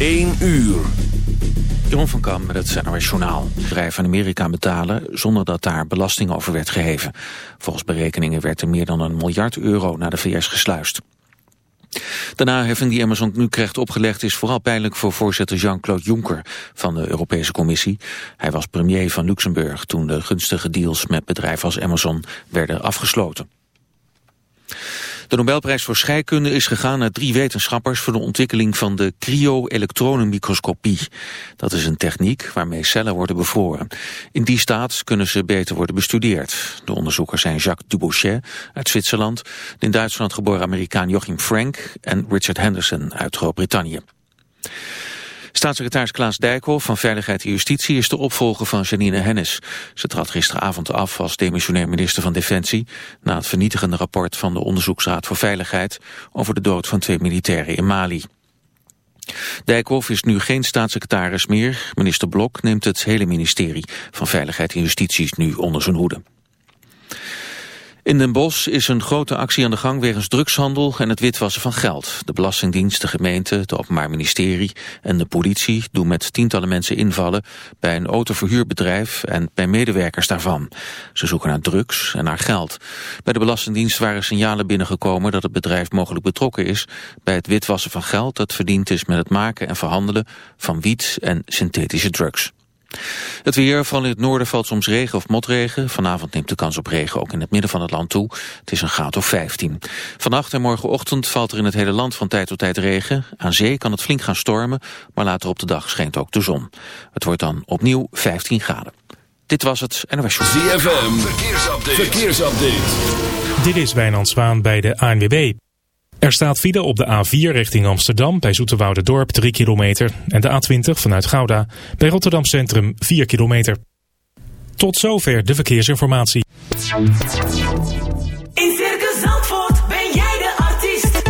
1 uur. Jeroen van Kam met het NOS Journaal. Bedrijven in Amerika betalen zonder dat daar belasting over werd geheven. Volgens berekeningen werd er meer dan een miljard euro naar de VS gesluist. De naheffing die Amazon nu krijgt opgelegd is vooral pijnlijk voor voorzitter Jean-Claude Juncker van de Europese Commissie. Hij was premier van Luxemburg toen de gunstige deals met bedrijven als Amazon werden afgesloten. De Nobelprijs voor scheikunde is gegaan naar drie wetenschappers voor de ontwikkeling van de cryo-elektronenmicroscopie. Dat is een techniek waarmee cellen worden bevroren. In die staat kunnen ze beter worden bestudeerd. De onderzoekers zijn Jacques Dubochet uit Zwitserland, de in Duitsland geboren Amerikaan Joachim Frank en Richard Henderson uit Groot-Brittannië. Staatssecretaris Klaas Dijkhoff van Veiligheid en Justitie is de opvolger van Janine Hennis. Ze trad gisteravond af als demissionair minister van Defensie... na het vernietigende rapport van de Onderzoeksraad voor Veiligheid... over de dood van twee militairen in Mali. Dijkhoff is nu geen staatssecretaris meer. Minister Blok neemt het hele ministerie van Veiligheid en Justitie nu onder zijn hoede. In Den Bosch is een grote actie aan de gang wegens drugshandel en het witwassen van geld. De Belastingdienst, de gemeente, het Openbaar Ministerie en de politie doen met tientallen mensen invallen bij een autoverhuurbedrijf en bij medewerkers daarvan. Ze zoeken naar drugs en naar geld. Bij de Belastingdienst waren signalen binnengekomen dat het bedrijf mogelijk betrokken is bij het witwassen van geld dat verdiend is met het maken en verhandelen van wiet en synthetische drugs. Het weer, van in het noorden valt soms regen of motregen. Vanavond neemt de kans op regen ook in het midden van het land toe. Het is een graad of 15. Vannacht en morgenochtend valt er in het hele land van tijd tot tijd regen. Aan zee kan het flink gaan stormen, maar later op de dag schijnt ook de zon. Het wordt dan opnieuw 15 graden. Dit was het NOS Show. ZFM, verkeersupdate. verkeersupdate. Dit is Wijnand Zwaan bij de ANWB. Er staat file op de A4 richting Amsterdam bij Dorp 3 kilometer en de A20 vanuit Gouda bij Rotterdam Centrum 4 kilometer. Tot zover de verkeersinformatie. In Circus Zandvoort ben jij de artiest.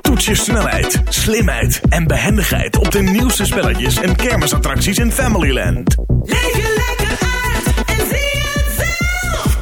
Toets je snelheid, slimheid en behendigheid op de nieuwste spelletjes en kermisattracties in Familyland. Leef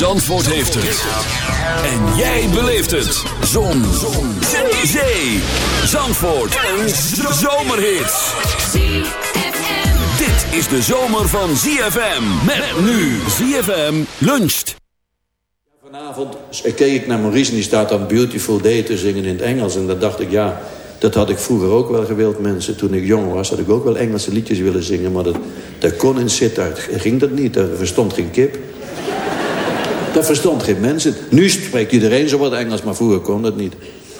Zandvoort heeft het. En jij beleeft het. Zon. Zon. Zee. Zandvoort. Een zomerhit. Dit is de zomer van ZFM. Met nu ZFM luncht. Vanavond keek ik naar Maurice en die staat dan Beautiful Day te zingen in het Engels. En dan dacht ik, ja, dat had ik vroeger ook wel gewild, mensen. Toen ik jong was, had ik ook wel Engelse liedjes willen zingen. Maar dat, dat kon in Sittard, ging dat niet. Daar verstond geen kip. Dat verstond geen mensen. Nu spreekt iedereen zo wat Engels, maar vroeger kon dat niet.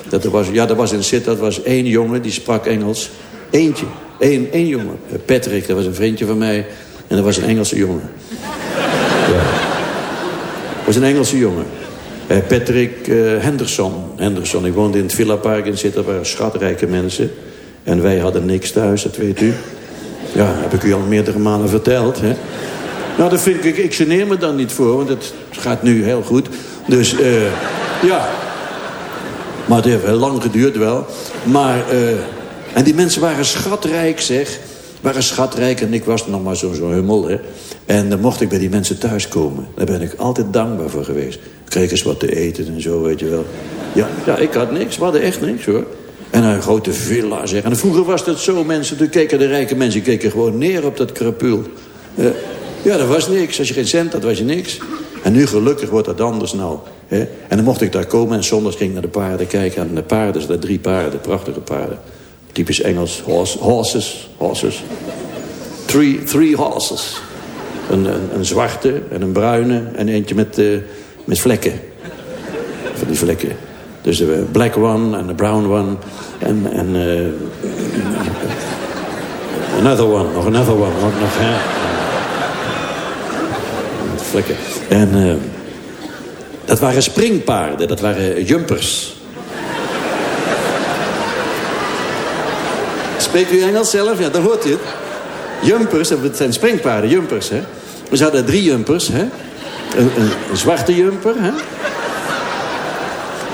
Dat er was, ja, er was in Sittard was één jongen, die sprak Engels. Eentje, één, één jongen. Patrick, dat was een vriendje van mij. En dat was een Engelse jongen. Ja. was een Engelse jongen. Eh, Patrick eh, Henderson. Henderson. Ik woonde in het Villa Park in Sittard. waren schatrijke mensen. En wij hadden niks thuis, dat weet u. Ja, heb ik u al meerdere malen verteld. Hè? Nou, dat vind ik, ik geneer me dan niet voor, want het gaat nu heel goed. Dus, eh, ja. Maar het heeft heel lang geduurd wel. Maar, eh, en die mensen waren schatrijk, zeg. Waren schatrijk en ik was nog maar zo'n zo hummel, hè. En dan mocht ik bij die mensen thuiskomen. Daar ben ik altijd dankbaar voor geweest. Kreeg eens wat te eten en zo, weet je wel. Ja, ja ik had niks. We hadden echt niks, hoor. En een grote villa, zeg. En vroeger was dat zo, mensen. Toen keken de rijke mensen keken gewoon neer op dat krapul. Eh, ja, dat was niks. Als je geen cent had, was je niks. En nu gelukkig wordt dat anders nou. Hè? En dan mocht ik daar komen en zondags ging ik naar de paarden kijken. En de paarden, daar drie paarden, prachtige paarden. Typisch Engels, horse, horses, horses. Three, three horses. Een, een, zwarte en een bruine en eentje met, eh, met vlekken. Van die vlekken. Dus de black one en de brown one. En, en eh, another one, nog another one. Nog, nog, hè? En eh, dat waren springpaarden, dat waren jumpers. Spreekt u Engels zelf? Ja, dan hoort u het. Jumpers, dat zijn springpaarden, jumpers, hè. Ze hadden drie jumpers, hè. Een, een, zwarte jumper, hè.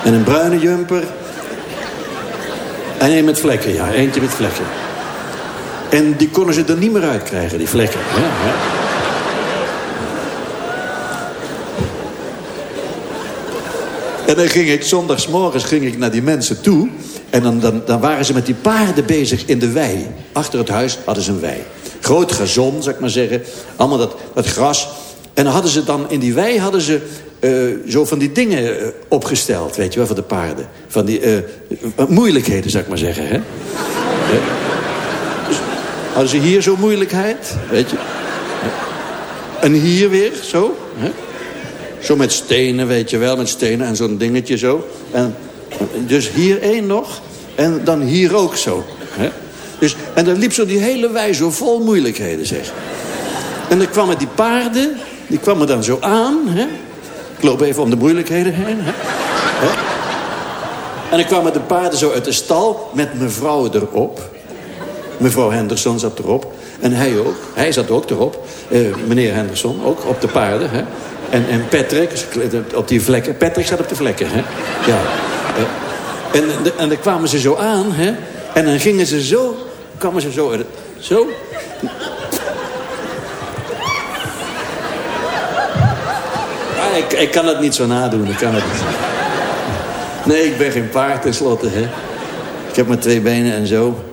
En een bruine jumper. En een met vlekken, ja. Eentje met vlekken. En die konden ze er niet meer uitkrijgen, die vlekken. Ja, ja. En dan ging ik, zondagsmorgens ging ik naar die mensen toe. En dan, dan, waren ze met die paarden bezig in de wei. Achter het huis hadden ze een wei. Groot gazon, zou ik maar zeggen. Allemaal dat, dat gras. En hadden ze dan in die wei hadden ze eh, zo van die dingen eh, opgesteld, weet je wel, voor de paarden. Van die eh, moeilijkheden, zou ik maar zeggen, hè. Dus hadden ze hier zo'n moeilijkheid, weet je. En hier weer, zo, hè. Zo met stenen, weet je wel, met stenen en zo'n dingetje zo. En, dus hier één nog en dan hier ook zo. Hè? Dus, en dan liep zo die hele zo vol moeilijkheden, zeg. En dan kwamen die paarden, die kwamen dan zo aan. Hè? Ik loop even om de moeilijkheden heen. Hè? En dan kwamen de paarden zo uit de stal met mevrouw erop. Mevrouw Henderson zat erop. En hij ook. Hij zat ook erop. Eh, meneer Henderson ook, op de paarden. Hè? En, en Patrick, op die vlekken. Patrick zat op de vlekken, hè? Ja. Eh, en, en dan kwamen ze zo aan, hè? En dan gingen ze zo... kwamen ze zo... Zo... Ah, ik, ik kan het niet zo nadoen, ik kan het niet. Nee, ik ben geen paard tenslotte, hè. Ik heb maar twee benen en zo.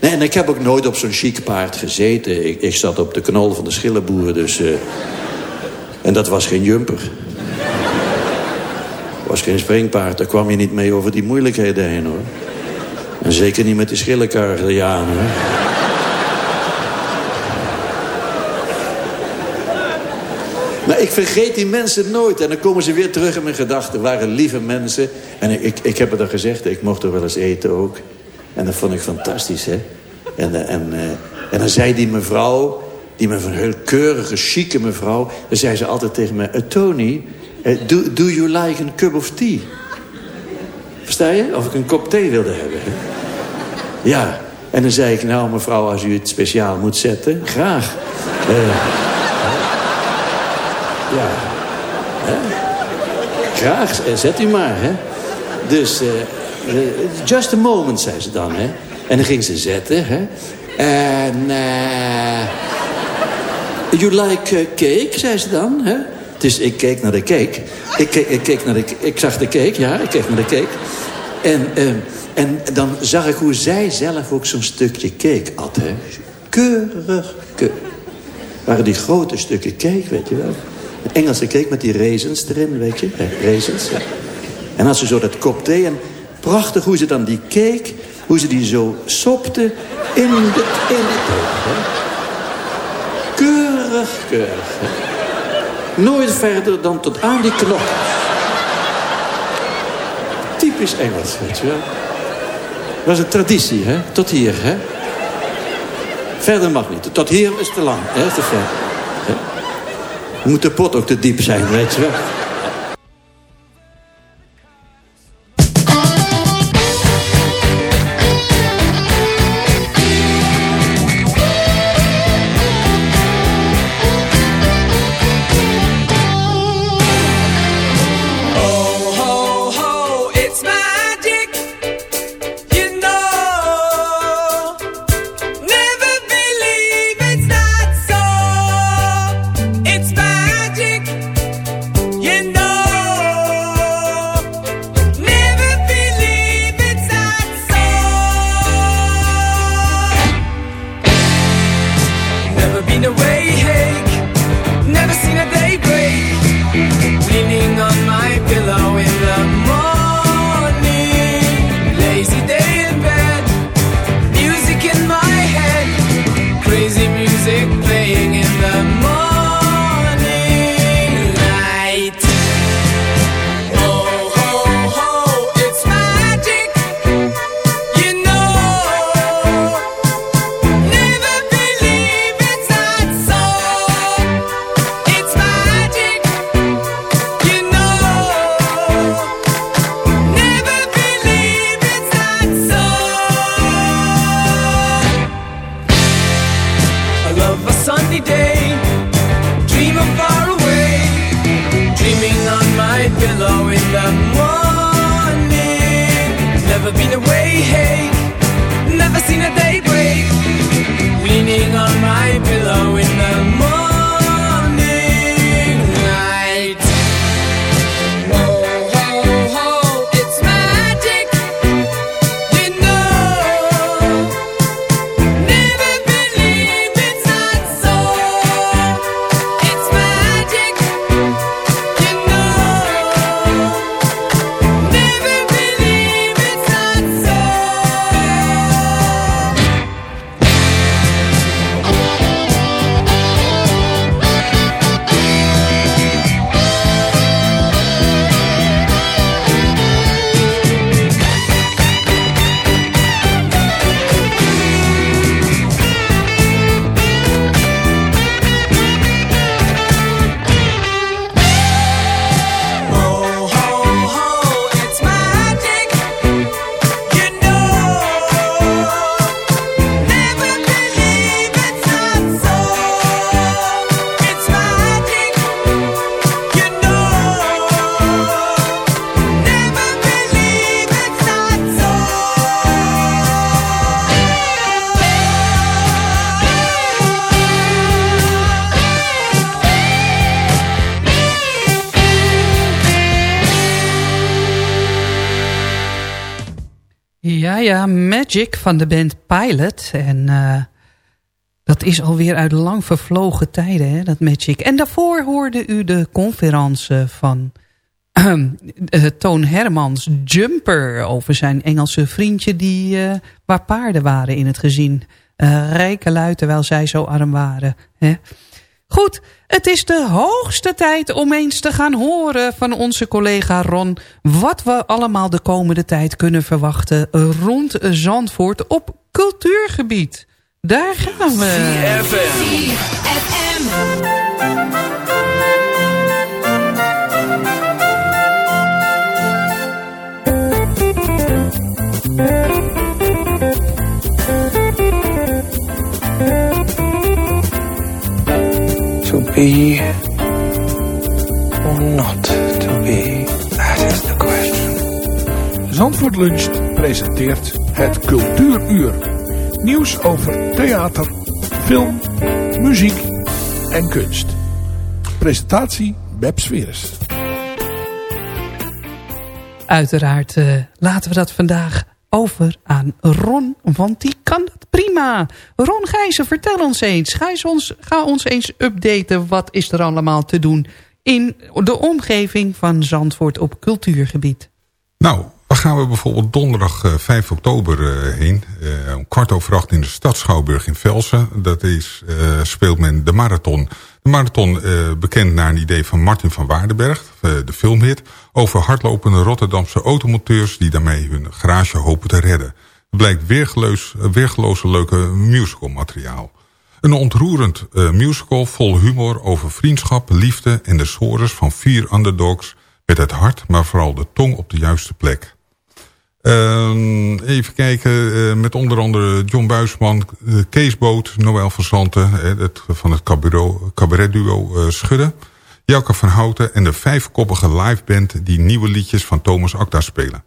Nee, en ik heb ook nooit op zo'n chic paard gezeten. Ik, ik zat op de knol van de schillenboer, dus... eh, en dat was geen jumper. was geen springpaard. Daar kwam je niet mee over die moeilijkheden heen, hoor. En zeker niet met die schillenkardianen, hoor. Maar ik vergeet die mensen nooit. En dan komen ze weer terug in mijn gedachten. waren lieve mensen. En ik, ik heb het al gezegd, ik mocht er wel eens eten ook. En dat vond ik fantastisch, hè. En, eh, en, eh, en dan zei die mevrouw... die me van heel keurige, chique mevrouw... dan zei ze altijd tegen me... "Eh, Tony, eh, do, do you like a cup of tea? Versta je? Of ik een kop thee wilde hebben. Ja. En dan zei ik, nou mevrouw, als u het speciaal moet zetten, graag. Eh, ja. Graag, zet u maar, hè. Dus, just a moment, zei ze dan, hè. En dan ging ze zetten, hè. En. You like eh, cake, zei ze dan, hè. Dus ik keek naar de cake. Ik, keek, ik, keek naar de, ik zag de cake, ja, ik keek naar de cake. En, eh, en dan zag ik hoe zij zelf ook zo'n stukje cake at, hè. Keurig, waren die grote stukken cake, weet je wel. Een Engelse cake met die raisins erin, weet je. Eh, raisins. En als ze zo dat kop thee en prachtig hoe ze dan die cake, hoe ze die zo sopte in de, in de hè. Keurig, keurig. Nooit verder dan tot aan die knop. Typisch Engels, weet je wel. Was een traditie, hè. Tot hier, hè. Verder mag niet. Tot hier is te lang. Hè? Te ver. Moet de pot ook te diep zijn, weet je wel. Magic van de band Pilot. En uh, dat is alweer uit lang vervlogen tijden, hè, dat Magic. En daarvoor hoorde u de conferentie van uh, Toon Hermans Jumper... over zijn Engelse vriendje die, uh, waar paarden waren in het gezin. rijke lui terwijl zij zo arm waren. Hè. Goed, het is de hoogste tijd om eens te gaan horen van onze collega Ron... wat we allemaal de komende tijd kunnen verwachten rond Zandvoort op cultuurgebied. Daar gaan we. To be or not to be, that is the question. Zandvoort Luncht presenteert het Cultuuruur. Nieuws over theater, film, muziek en kunst. Presentatie Beb Sweres. Uiteraard uh, laten we dat vandaag over aan Ron, want die kan dat prima. Ron Gijzen, vertel ons eens. Ga ons, ga ons eens updaten. Wat is er allemaal te doen in de omgeving van Zandvoort op cultuurgebied? Nou, dan gaan we bijvoorbeeld donderdag uh, 5 oktober uh, heen. Uh, om kwart over acht in de stad Schouwburg in Velsen. Dat is, speelt men de marathon. De marathon bekend naar een idee van Martin van Waardenberg, de filmhit... over hardlopende Rotterdamse automonteurs... die daarmee hun garage hopen te redden. Blijkt weergeloos, weergeloze leuke musicalmateriaal. Een ontroerend musical vol humor over vriendschap, liefde... en de sores van vier underdogs... met het hart, maar vooral de tong op de juiste plek. Uh, even kijken, uh, met onder andere John Buisman, uh, Kees Boot, Noël van Santen... Het, van het cabaretduo uh, Schudden... Jelke van Houten en de vijfkoppige liveband... die nieuwe liedjes van Thomas Acta spelen.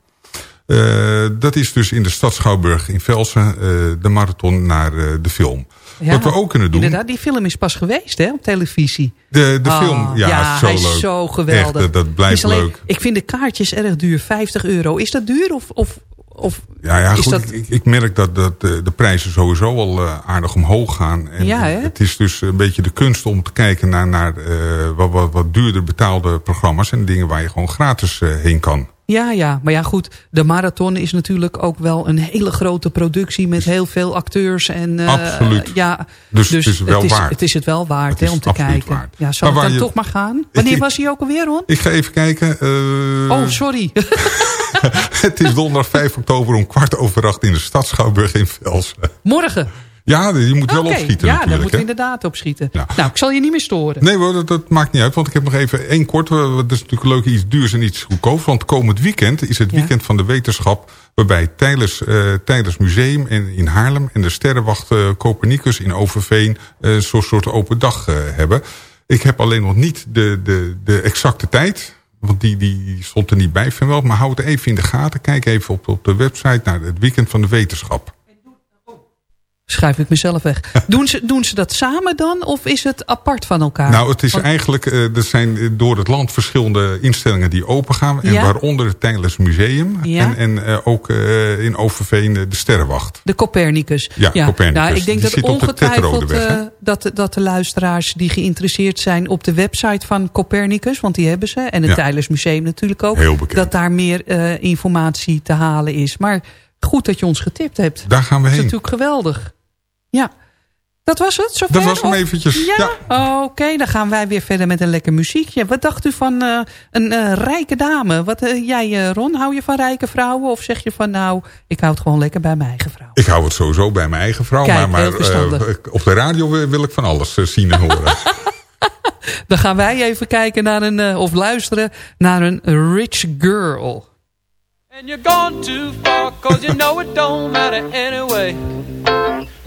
Dat is dus in de stad Schouwburg in Velsen, de marathon naar de film. Ja, Wat we ook kunnen doen... Inderdaad, die film is pas geweest hè, op televisie. De, de Oh, film, ja, ja, is zo hij leuk. is zo geweldig. Echt, dat, dat blijft alleen- leuk. Ik vind de kaartjes erg duur, 50 euro. Is dat duur of, of, of Ja, ja goed, dat... ik, ik merk dat, dat de, prijzen sowieso al eh, aardig omhoog gaan. En Ja, hè? het is dus een beetje de kunst om te kijken naar, naar eh, wat, wat, wat duurder betaalde programma's... en dingen waar je gewoon gratis eh, heen kan. Ja, ja, maar ja goed, de marathon is natuurlijk ook wel een hele grote productie met heel veel acteurs. En, eh, Absoluut. Ja, Dus het is wel waard. Het is het wel waard Het hè, is om te kijken. waard. Ja, zal Maar het dan je- toch maar gaan? Wanneer Ik- was hij ook alweer, Ron? Ik ga even kijken. eh, oh, sorry. het is donderdag 5 oktober om kwart over acht in de stad Schouwburg in Velsen. Morgen. Ja, je moet wel opschieten ja, daar natuurlijk. moeten we hè? inderdaad opschieten. Nou, ik zal je niet meer storen. Nee hoor, dat, dat maakt niet uit. Want ik heb nog even één kort. eh, Dat is natuurlijk leuk iets duurs en iets goedkoops. Want komend weekend is het Ja. weekend van de wetenschap. Waarbij Tijdens, eh Tijdens Museum en in Haarlem en de Sterrenwacht eh, Copernicus in Overveen. eh, zo'n soort open dag eh, hebben. Ik heb alleen nog niet de, de, de exacte tijd. Want die, die stond er niet bij, vind wel. Maar hou het even in de gaten. Kijk even op, op de website naar het weekend van de wetenschap. Schrijf ik mezelf weg. Doen ze, doen ze dat samen dan? Of is het apart van elkaar? Nou, het is Want- eigenlijk, eh, er zijn door het land verschillende instellingen die open gaan. En Ja. waaronder het Tijdens Museum. Ja. En, en eh, ook eh, in Overveen de Sterrenwacht. De Copernicus. Ja, Copernicus. Nou, ik denk Die dat de ongetwijfeld eh, dat, dat de luisteraars die geïnteresseerd zijn op de website van Copernicus, want die hebben ze, en het Ja. Museum natuurlijk ook, Heel bekend. dat daar meer informatie te halen is. Maar goed dat je ons getipt hebt. Daar gaan we Dat is heen. natuurlijk geweldig. Ja. Dat was het? Zover? Dat was hem eventjes, Ja? Oké, dan gaan wij weer verder met een lekker muziekje. Wat dacht u van eh, een eh, rijke dame? Wat, eh, jij, eh, Ron, hou je van rijke vrouwen? Of zeg je van nou, ik hou het gewoon lekker bij mijn eigen vrouw? Ik hou het sowieso bij mijn eigen vrouw. Kijk, maar eh, op de radio wil, wil ik van alles zien en horen. Dan gaan wij even kijken naar een, of luisteren naar een rich girl. And you're gone too far, cause you know it don't matter anyway.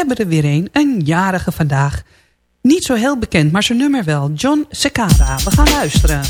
Hebben er weer een. Een jarige vandaag. Niet zo heel bekend, maar zijn nummer wel. John Secara. We gaan luisteren.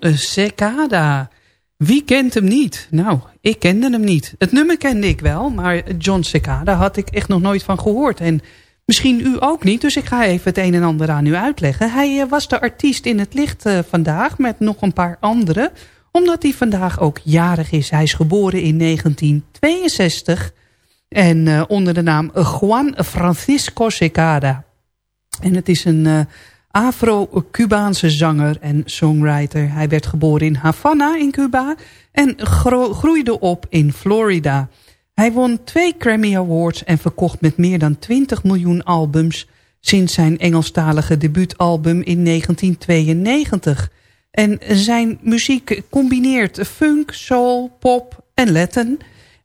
Secada. Wie kent hem niet? Nou, ik kende hem niet. Het nummer kende ik wel, maar John Secada had ik echt nog nooit van gehoord. En misschien u ook niet, dus ik ga even het een en ander aan u uitleggen. Hij eh, was de artiest in het licht eh, vandaag met nog een paar anderen. Omdat hij vandaag ook jarig is. Hij is geboren in 1962 en uh, onder de naam Juan Francisco Secada. En het is een Afro-Cubaanse zanger en songwriter. Hij werd geboren in Havana in Cuba en groeide op in Florida. Hij won twee Grammy Awards en verkocht met meer dan 20 miljoen albums... sinds zijn Engelstalige debuutalbum in 1992. En zijn muziek combineert funk, soul, pop en Latin...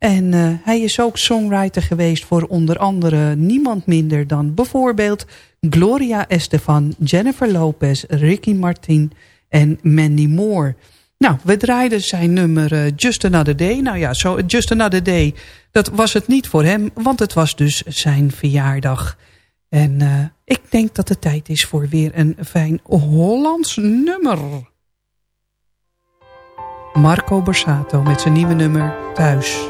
En uh, hij is ook songwriter geweest voor onder andere niemand minder dan bijvoorbeeld Gloria Estefan, Jennifer Lopez, Ricky Martin en Mandy Moore. Nou, we draaiden zijn nummer uh, Just Another Day. Nou ja, zo Just Another Day, dat was het niet voor hem, want het was dus zijn verjaardag. En uh, ik denk dat het tijd is voor weer een fijn Hollands nummer. Marco Borsato met zijn nieuwe nummer Thuis.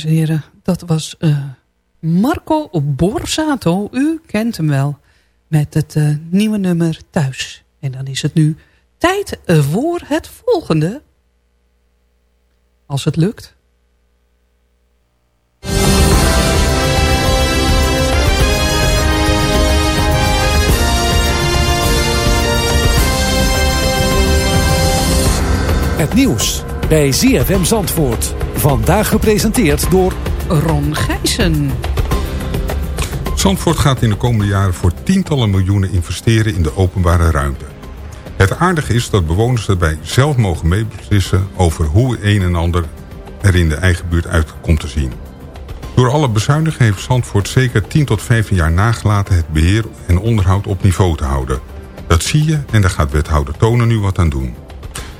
dames en heren, dat was uh, Marco Borsato, u kent hem wel, met het uh, nieuwe nummer Thuis. En dan is het nu tijd voor het volgende. Als het lukt. Het nieuws bij ZFM Zandvoort. Vandaag gepresenteerd door Ron Gijssen. Zandvoort gaat in de komende jaren voor tientallen miljoenen investeren in de openbare ruimte. Het aardige is dat bewoners erbij zelf mogen meebeslissen over hoe een en ander er in de eigen buurt uit komt te zien. Door alle bezuinigingen heeft Zandvoort zeker 10 tot 15 jaar nagelaten het beheer en onderhoud op niveau te houden. Dat zie je en daar gaat wethouder Tonen nu wat aan doen.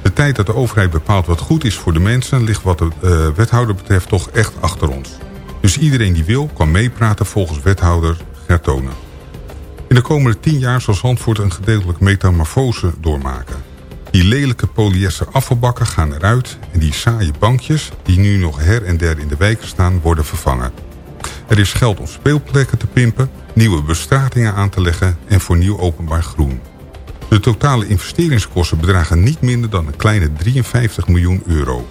De tijd dat de overheid bepaalt wat goed is voor de mensen... ligt wat de uh, wethouder betreft toch echt achter ons. Dus iedereen die wil, kan meepraten volgens wethouder Gertonen. In de komende tien jaar zal Zandvoort een gedeeltelijk metamorfose doormaken. Die lelijke polyester afvalbakken gaan eruit... en die saaie bankjes, die nu nog her en der in de wijken staan, worden vervangen. Er is geld om speelplekken te pimpen, nieuwe bestratingen aan te leggen... en voor nieuw openbaar groen. De totale investeringskosten bedragen niet minder dan een kleine 53 miljoen euro.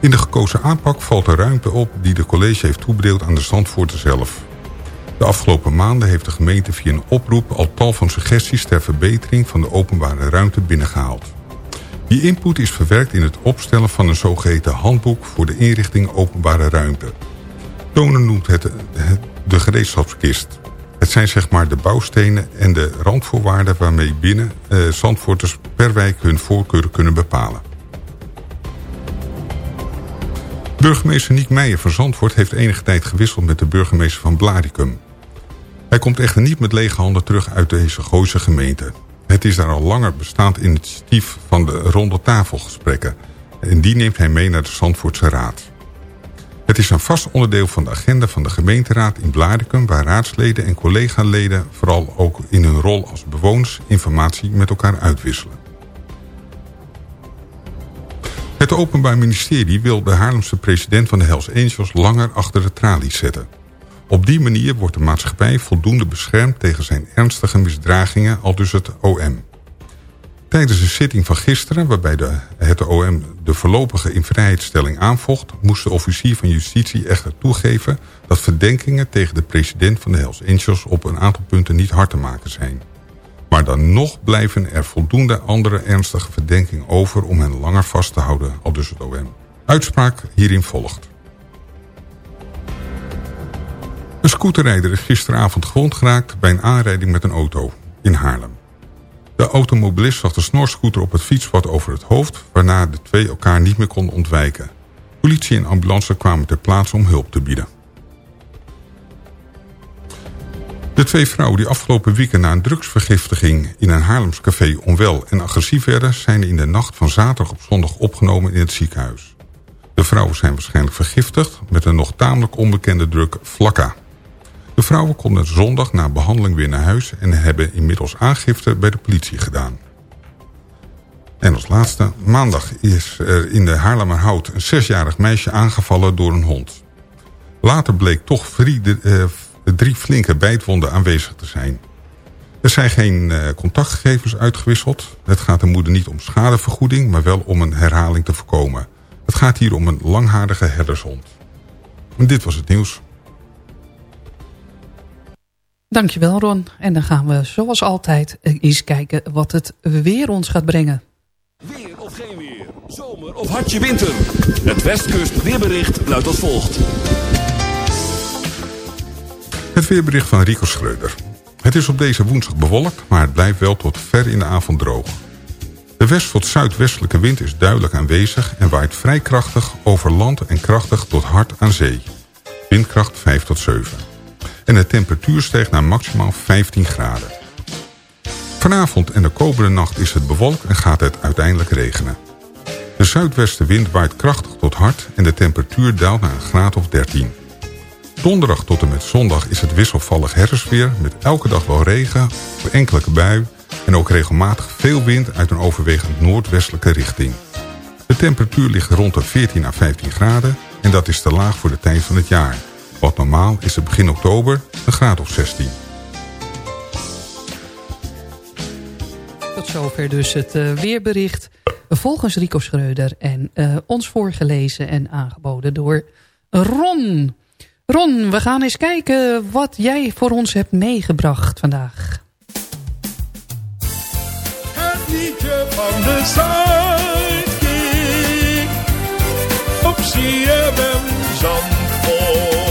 In de gekozen aanpak valt de ruimte op die de college heeft toebedeeld aan de Zandvoorten zelf. De afgelopen maanden heeft de gemeente via een oproep al tal van suggesties ter verbetering van de openbare ruimte binnengehaald. Die input is verwerkt in het opstellen van een zogeheten handboek voor de inrichting openbare ruimte. Tonen noemt het de gereedschapskist. Het zijn zeg maar de bouwstenen en de randvoorwaarden waarmee binnen eh, Zandvoorters per wijk hun voorkeuren kunnen bepalen. Burgemeester Niek Meijer van Zandvoort heeft enige tijd gewisseld met de burgemeester van Blaricum. Hij komt echter niet met lege handen terug uit deze Gooise gemeente. Het is daar al langer bestaand initiatief van de ronde tafelgesprekken. En die neemt hij mee naar de Zandvoortse Raad. Het is een vast onderdeel van de agenda van de gemeenteraad in Blaricum... waar raadsleden en collega-leden vooral ook in hun rol als bewoners... informatie met elkaar uitwisselen. Het Openbaar Ministerie wil de Haarlemse president van de Hells Angels... langer achter de tralies zetten. Op die manier wordt de maatschappij voldoende beschermd... tegen zijn ernstige misdragingen, al dus het OM. Tijdens de zitting van gisteren, waarbij de, het OM de voorlopige invrijheidstelling aanvocht... moest de officier van justitie echter toegeven dat verdenkingen tegen de president van de Hells op een aantal punten niet hard te maken zijn. Maar dan nog blijven er voldoende andere ernstige verdenkingen over om hen langer vast te houden, al dus het OM. Uitspraak hierin volgt. Een scooterrijder is gisteravond gewond geraakt bij een aanrijding met een auto in Haarlem. De automobilist zag de snorscooter op het fietspad over het hoofd... waarna de twee elkaar niet meer konden ontwijken. Politie en ambulance kwamen ter plaatse om hulp te bieden. De twee vrouwen die afgelopen weekend na een drugsvergiftiging... in een Haarlems café onwel en agressief werden... zijn in de nacht van zaterdag op zondag opgenomen in het ziekenhuis. De vrouwen zijn waarschijnlijk vergiftigd... met een nog tamelijk onbekende druk Flakka. De vrouwen konden zondag na behandeling weer naar huis... en hebben inmiddels aangifte bij de politie gedaan. En als laatste, maandag is er in de Haarlemmerhout... een zesjarig meisje aangevallen door een hond. Later bleek toch drie, drie flinke bijtwonden aanwezig te zijn. Er zijn geen uh, contactgegevens uitgewisseld. Het gaat de moeder niet om schadevergoeding... maar wel om een herhaling te voorkomen. Het gaat hier om een langharige herdershond. En dit was het nieuws. Dankjewel Ron. En dan gaan we zoals altijd eens kijken wat het weer ons gaat brengen. Weer of geen weer, zomer of hartje winter. Het Westkust weerbericht luidt als volgt. Het weerbericht van Rico Schreuder. Het is op deze woensdag bewolkt, maar het blijft wel tot ver in de avond droog. De west- tot zuidwestelijke wind is duidelijk aanwezig... en waait vrij krachtig over land en krachtig tot hard aan zee. Windkracht 5 tot 7 en de temperatuur stijgt naar maximaal 15 graden. Vanavond en de komende nacht is het bewolkt en gaat het uiteindelijk regenen. De zuidwestenwind waait krachtig tot hard en de temperatuur daalt naar een graad of 13. Donderdag tot en met zondag is het wisselvallig herfstweer met elke dag wel regen, enkele bui en ook regelmatig veel wind uit een overwegend noordwestelijke richting. De temperatuur ligt rond de 14 à 15 graden en dat is te laag voor de tijd van het jaar wat normaal is het begin oktober een graad of 16. Tot zover dus het eh, weerbericht volgens Rico Schreuder. En eh, ons voorgelezen en aangeboden door Ron. Ron, we gaan eens kijken wat jij voor ons hebt meegebracht vandaag. Het liedje van de Zuidkiek op CFM Zandvoort.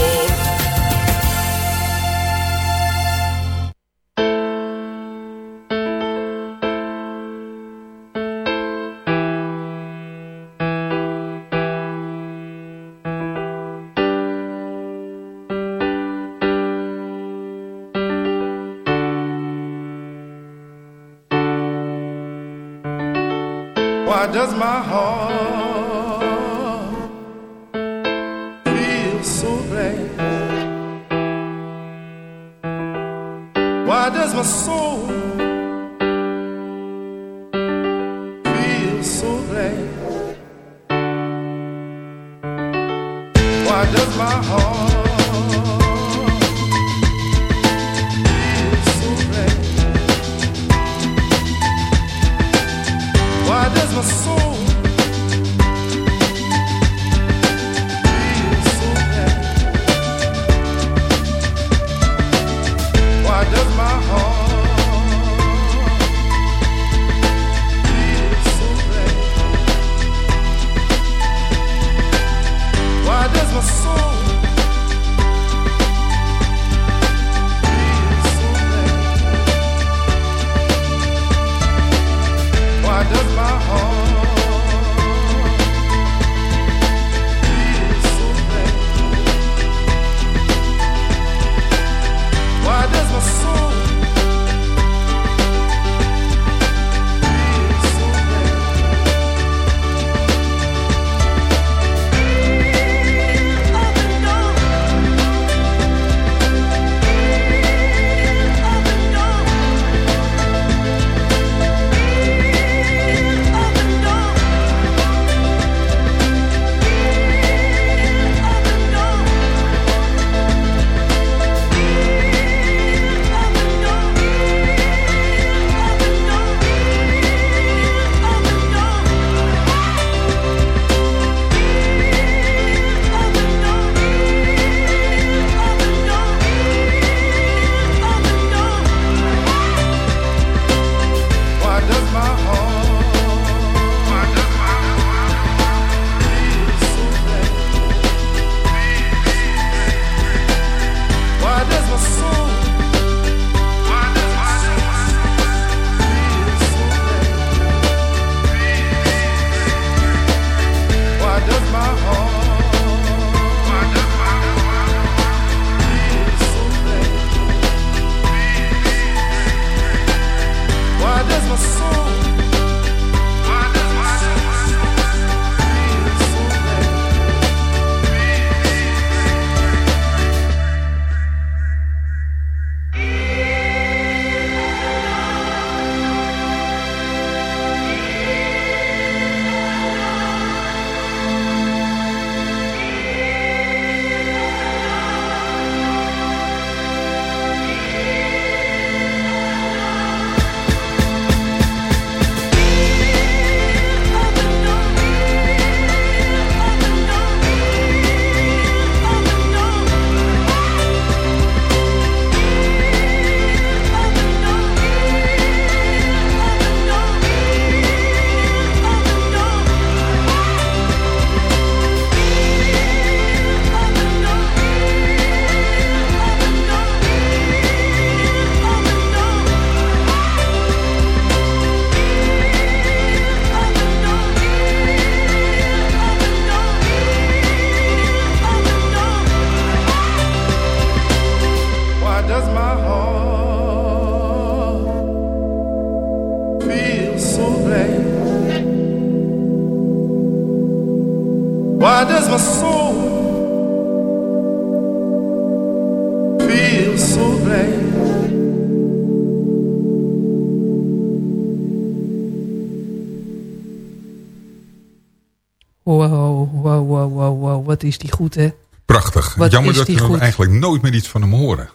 is die goed, hè? Prachtig. Wat Jammer dat we eigenlijk nooit meer iets van hem horen.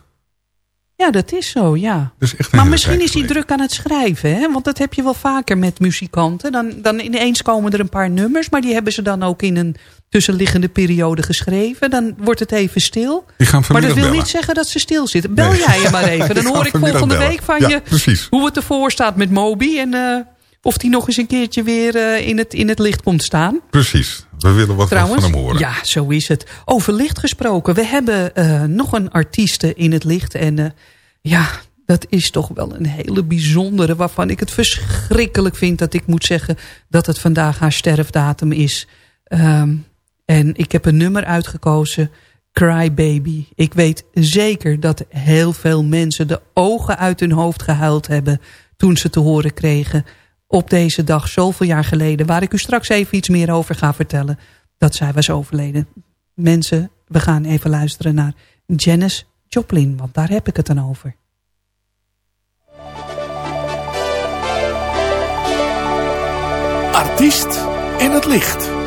Ja, dat is zo, ja. Maar misschien is hij druk aan het schrijven, hè? Want dat heb je wel vaker met muzikanten. Dan, dan ineens komen er een paar nummers, maar die hebben ze dan ook in een tussenliggende periode geschreven. Dan wordt het even stil. maar dat wil niet zeggen dat ze stil zitten. Bel jij je maar even. Dan hoor ik volgende week van je hoe het ervoor staat met Moby en... Uh, of die nog eens een keertje weer eh, in, het, in het licht komt staan. Precies. We willen wat Trouwens, van hem horen. ja, zo is het. Over licht gesproken. We hebben eh, nog een artieste in het licht. En eh, ja, dat is toch wel een hele bijzondere... waarvan ik het verschrikkelijk vind dat ik moet zeggen... dat het vandaag haar sterfdatum is. Ehm, en ik heb een nummer uitgekozen... Cry Baby. Ik weet zeker dat heel veel mensen de ogen uit hun hoofd gehuild hebben... toen ze te horen kregen op deze dag zoveel jaar geleden... waar ik u straks even iets meer over ga vertellen... dat zij was overleden. Mensen, we gaan even luisteren naar Janis Joplin... want daar heb ik het dan over. Artiest in het licht.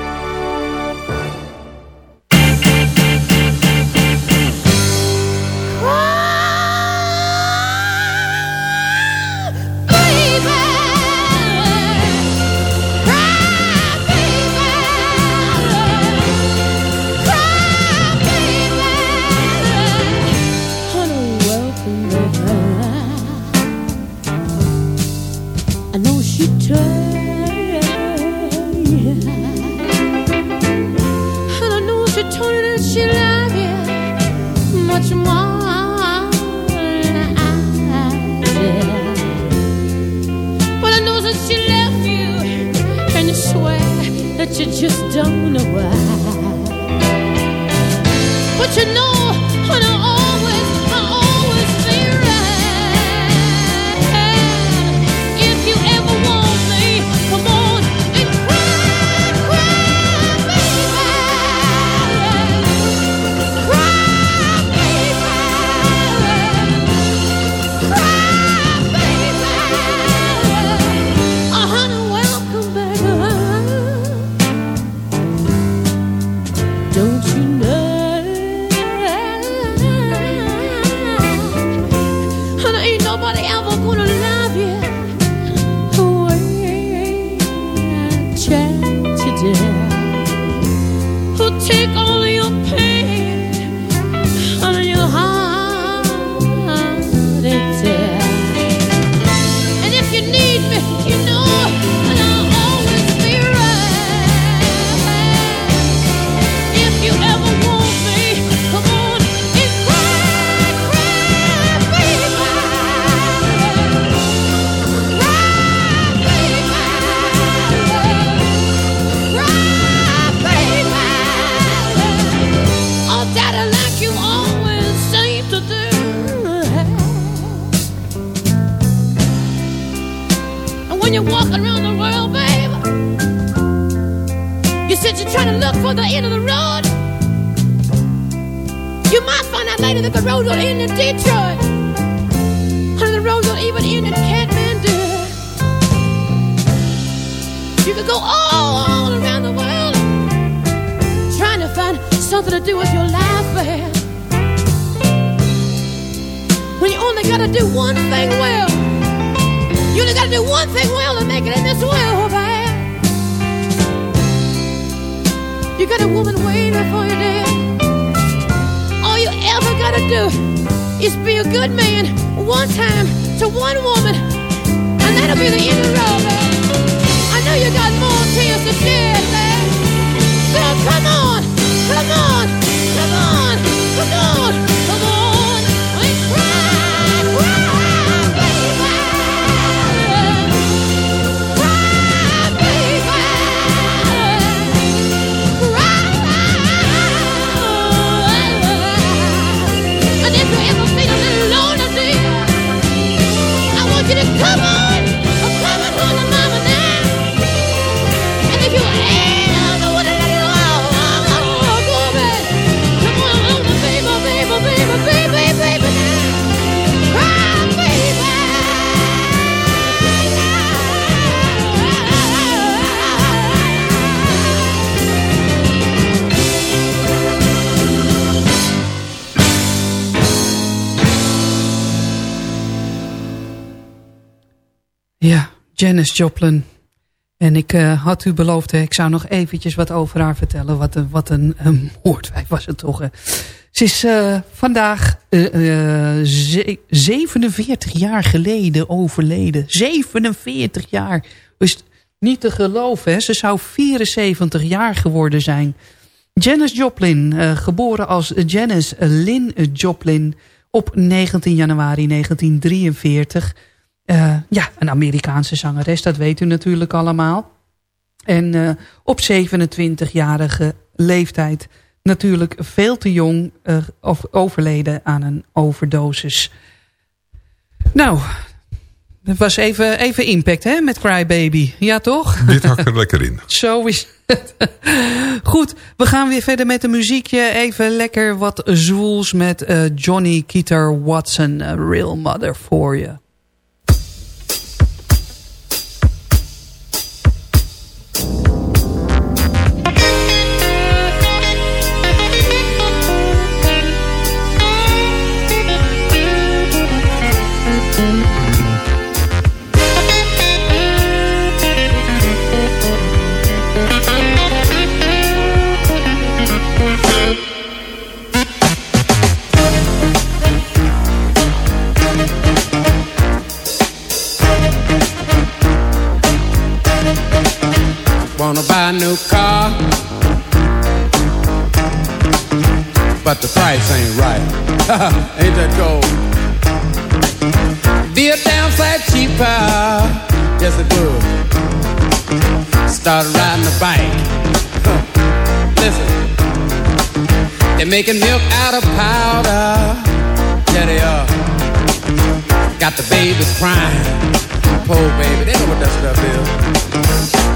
You just don't know why. But you know, one thing well to make it in this world, babe. You got a woman waiting for you there. All you ever gotta do is be a good man one time to one woman, and that'll be the end of the road, babe. I know you got more tears to shed, babe. So come on, come on, Janis Joplin. En ik eh, had u beloofd, hè, ik zou nog eventjes wat over haar vertellen. Wat een, wat een, een was het toch. Ze is eh, vandaag eh, eh, ze- 47 jaar geleden overleden. 47 jaar. Dus niet te geloven, hè. ze zou 74 jaar geworden zijn. Janis Joplin, geboren als Janis Lynn Joplin op 19 januari 1943. Eh, ja, een Amerikaanse zangeres, dat weet u natuurlijk allemaal. En eh, op 27-jarige leeftijd natuurlijk veel te jong eh, of overleden aan een overdosis. Nou, dat was even, even impact hè, met Crybaby. Ja toch? Dit hakt er lekker in. Zo is het. Goed, we gaan weer verder met de muziekje. Even lekker wat zwoels met Johnny Keeter Watson. Real mother for you. Wanna buy a new car, but the price ain't right. ain't that gold? Be a damn sight cheaper, yes it would. Start riding a bike. Listen, they're making milk out of powder. Yeah, they are. Got the babies crying. Poor baby, they know what that stuff is.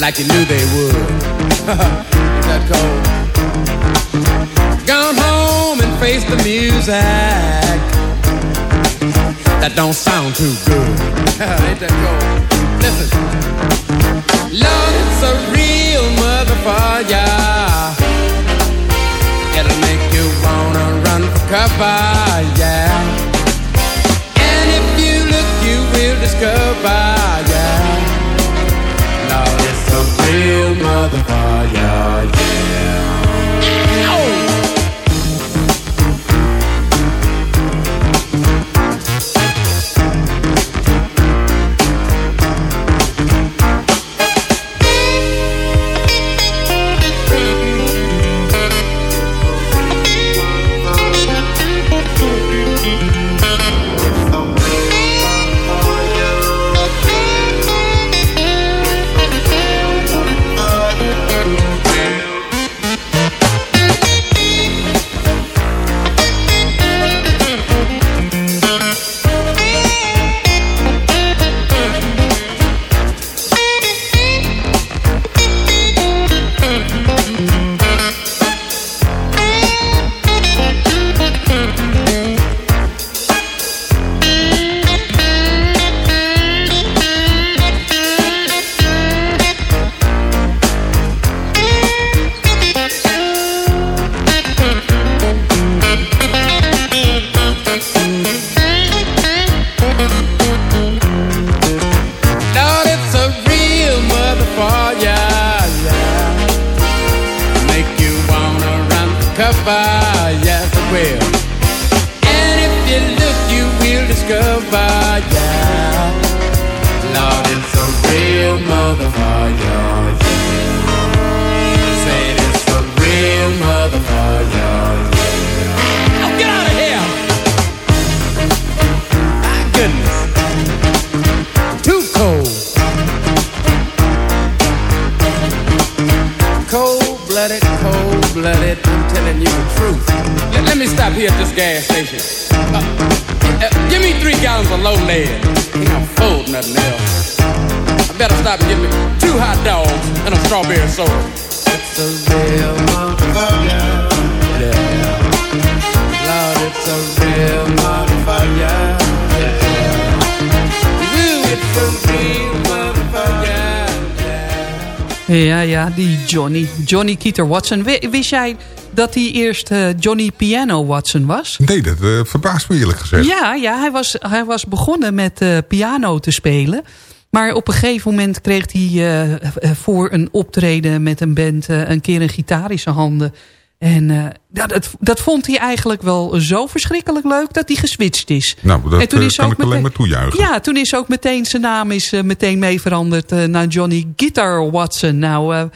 like you knew they would. Ain't that cold? Gone home and face the music. That don't sound too good. Ain't that cold? Listen. Lord, it's a real mother for ya. It'll make you wanna run for cover, yeah. And if you look, you will discover, yeah. Lord, it's a real motherfucker, gas station. Uh, uh, give me three gallons of low lead. Ain't I'm full of nothing else. I better stop and get me two hot dogs and a strawberry soda. It's a real motherfucker. Yeah. Lord, it's a real motherfucker. Yeah. Ooh, it's a real motherfucker. Ja, ja, die Johnny. Johnny Keeter Watson. Wi- Wist jij dat hij eerst eh, Johnny Piano Watson was? Nee, dat eh, verbaast me eerlijk gezegd. Ja, ja hij, was, hij was begonnen met eh, piano te spelen. Maar op een gegeven moment kreeg hij voor een optreden met een band... een keer een gitaar in zijn handen. En ja, dat, dat vond hij eigenlijk wel zo verschrikkelijk leuk dat hij geswitcht is. Nou, dat En toen is kan ook ik alleen meteen- maar toejuichen. Ja, toen is ook meteen zijn naam is, meteen mee veranderd naar Johnny Guitar Watson. Nou,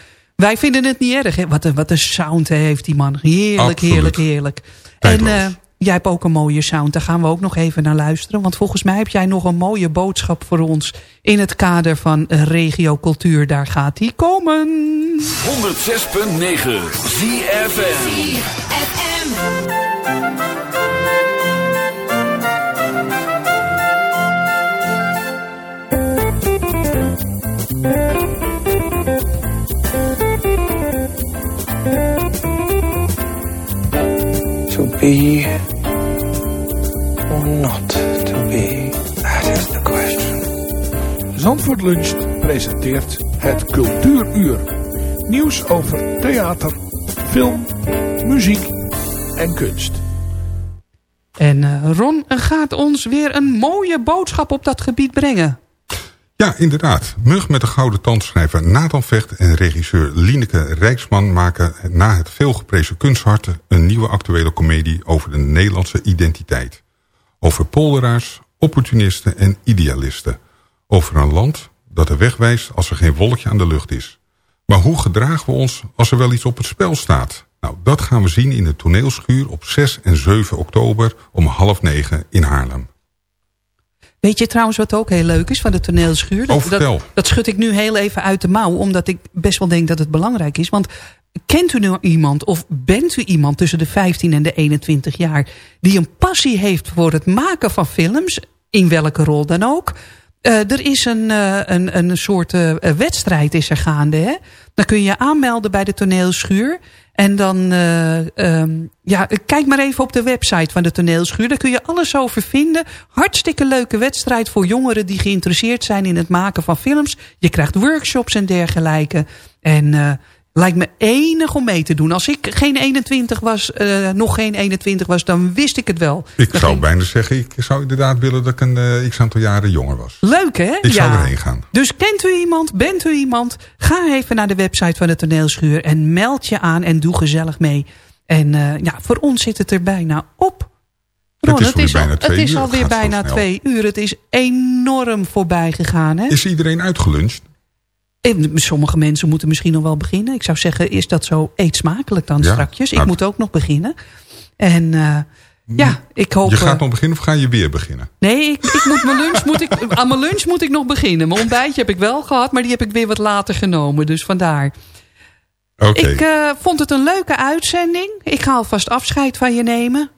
wij vinden het niet erg. Hè? Wat, een, wat een sound heeft die man. Heerlijk, Absoluut. heerlijk, heerlijk. En eh, jij hebt ook een mooie sound. Daar gaan we ook nog even naar luisteren. Want volgens mij heb jij nog een mooie boodschap voor ons... in het kader van eh, regio cultuur. Daar gaat die komen. 106.9 ZFM. To be or not to be, that is the question. Zandvoort Luncht presenteert het Cultuuruur. Nieuws over theater, film, muziek en kunst. En eh, Ron gaat ons weer een mooie boodschap op dat gebied brengen. Ja, inderdaad. Mug met de gouden tandschrijver Nathan Vecht en regisseur Lineke Rijksman maken na het veelgeprezen kunstharten een nieuwe actuele komedie over de Nederlandse identiteit. Over polderaars, opportunisten en idealisten. Over een land dat de weg wijst als er geen wolkje aan de lucht is. Maar hoe gedragen we ons als er wel iets op het spel staat? Nou, dat gaan we zien in de toneelschuur op 6 en 7 oktober om half negen in Haarlem. Weet je trouwens wat ook heel leuk is van de toneelschuur? Dat, Oh, dat schud ik nu heel even uit de mouw. Omdat ik best wel denk dat het belangrijk is. Want kent u nu iemand of bent u iemand tussen de 15 en de 21 jaar... die een passie heeft voor het maken van films? In welke rol dan ook? Eh, er is een, eh, een, een soort eh, wedstrijd is er gaande. Hè? Dan kun je je aanmelden bij de toneelschuur. En dan, eh, ehm, ja, kijk maar even op de website van de toneelschuur. Daar kun je alles over vinden. Hartstikke leuke wedstrijd voor jongeren die geïnteresseerd zijn in het maken van films. Je krijgt workshops en dergelijke. En lijkt me enig om mee te doen. Als ik geen 21 was, eh, nog geen 21 was, dan wist ik het wel. Ik Dan zou ging- bijna zeggen, ik zou inderdaad willen dat ik een eh, x aantal jaren jonger was. Leuk hè? Ik zou erheen gaan. Dus kent u iemand, bent u iemand? Ga even naar de website van de toneelschuur en meld je aan en doe gezellig mee. En eh, ja, voor ons zit het er bijna op. Ron, Het is bijna twee het is uur. Het alweer bijna twee uur. Het is enorm voorbij gegaan. Hè? Is iedereen uitgeluncht? En sommige mensen moeten misschien nog wel beginnen. Ik zou zeggen, is dat zo? Eet smakelijk dan Ja, strakjes. Ik nou, moet ook nog beginnen. En eh, ja, ik hoop... Je gaat eh, nog beginnen of ga je weer beginnen? Nee, ik, ik moet mijn lunch moet ik, aan mijn lunch moet ik nog beginnen. Mijn ontbijtje heb ik wel gehad, maar die heb ik weer wat later genomen. Dus vandaar. Oké. Ik eh, vond het een leuke uitzending. Ik ga alvast afscheid van je nemen.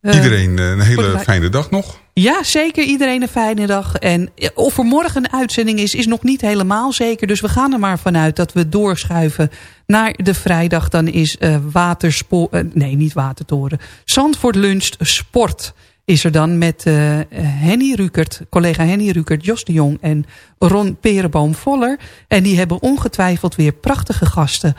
Eh, Iedereen eh, een hele fijne dag nog. Ja, zeker. Iedereen een fijne dag. En of er morgen een uitzending is, is nog niet helemaal zeker. Dus we gaan er maar vanuit dat we doorschuiven naar de vrijdag. Dan is eh waterspoor... eh, nee, niet Watertoren. Zandvoort Luncht Sport is er dan met eh, Henny Rukert, collega Henny Rukert, Jos de Jong en Ron Perenboom-Voller. En die hebben ongetwijfeld weer prachtige gasten.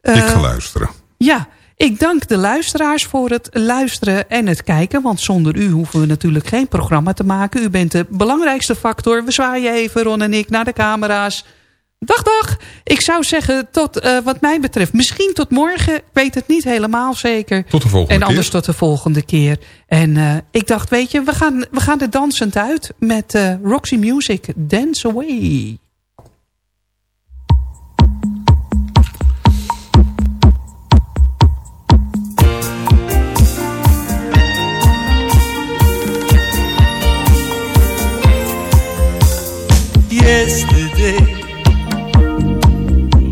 ik Eh, ga luisteren. ja, ik dank de luisteraars voor het luisteren en het kijken. Want zonder u hoeven we natuurlijk geen programma te maken. U bent de belangrijkste factor. We zwaaien even, Ron en ik, naar de camera's. Dag, dag. Ik zou zeggen, tot eh, wat mij betreft, misschien tot morgen. Ik weet het niet helemaal zeker. Tot de volgende En anders keer. tot de volgende keer. En eh, ik dacht, weet je, we gaan, we gaan er dansend uit met eh, Roxy Music, Dance Away.